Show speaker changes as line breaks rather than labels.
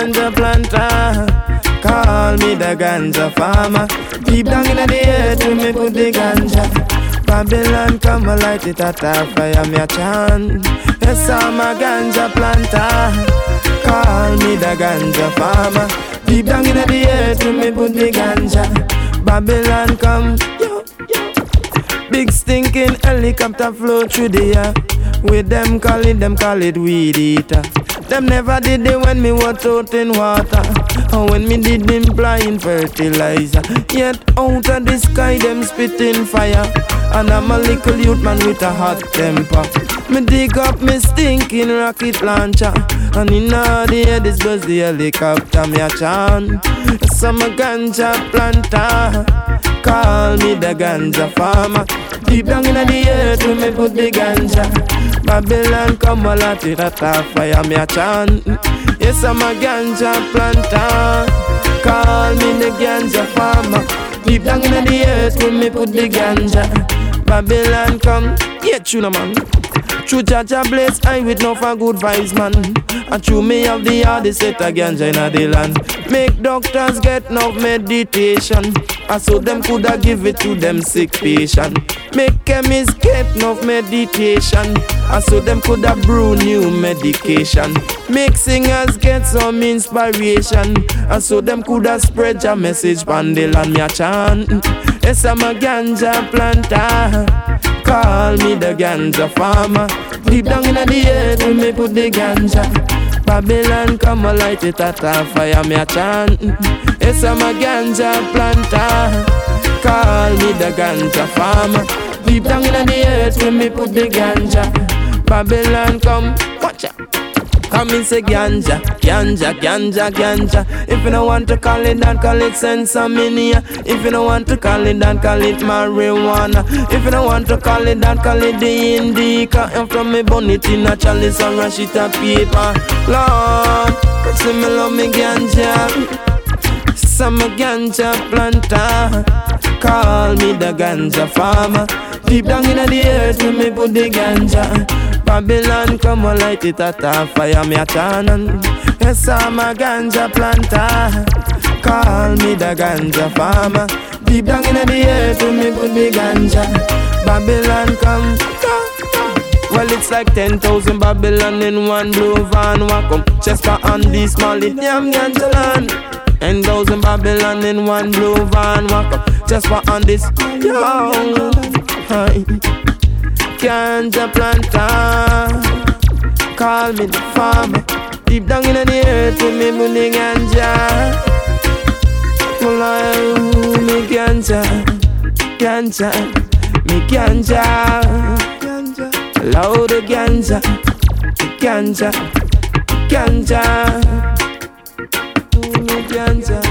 ganja planter. Call me the ganja farmer. Deep down in the earth, when me put the ganja. Babylon come and light it at a fire, me a chant. Yes, I'm a ganja planter. Call me the ganja farmer. Deep down in the earth, when me put the ganja. Babylon come. Big stinking helicopter flow through the air. With them call it, them call it weed eater. Them never did it when me was out in water. Or when me did them blind fertilizer. Yet out of the sky, them spitting fire. And I'm a little youth man with a hot temper. Me dig up me stinking rocket launcher. And in all the air, this buzz the helicopter, me a chant. Some ganja planter. Call me the ganja farmer. Deep down in the earth, when me put the ganja. Babylon come a lot it at a fire, me a chant. Yes, I'm a ganja planter. Call me the ganja farmer. Deep down in the earth, when me put the ganja. Babylon come, yeah, tuna man. True Jah Jah bless I with no for good vibes man And true me have the hardest set of ganja in the land Make doctors get enough meditation And so them coulda give it to them sick patient Make chemists get enough meditation And so them coulda brew new medication Make singers get some inspiration And so them coulda spread your message pan the land me a chant Yes I'm a ganja planter Call me the ganja farmer. Deep down in the earth, when me put the ganja. Babylon come a light it at a fire, me a chant. Yes, I'm a ganja planter. Call me the ganja farmer. Deep down in the earth, when me put the ganja. Babylon come, watch out. Come and say ganja, ganja, ganja, ganja. If you don't want to call it that, call it sinsemilla. If you don't want to call it that, call it marijuana. If you don't want to call it that, call it the indica. And from me bun in a chalice and rush it a paper. Lord, say me love me ganja. Some ganja planter. Call me the ganja farmer. Deep down in the earth, when me put the ganja. Babylon come and light it at a fire, me a chant. Yes, I'm a ganja planter. Call me the ganja farmer. Deep down in the earth, when me put the ganja. Babylon come. Well, it's like 10,000 Babylon in one blue van. Welcome, Chester and this Molly, damn ganja land. 10,000 Babylon in one blue van. Welcome, Chester and this. Yo, hi ganja planter. Call me the farmer. Deep down in the earth with me money ganja. I me ganja, ganja, me ganja. Loud ganja, ganja, ganja, me ganja.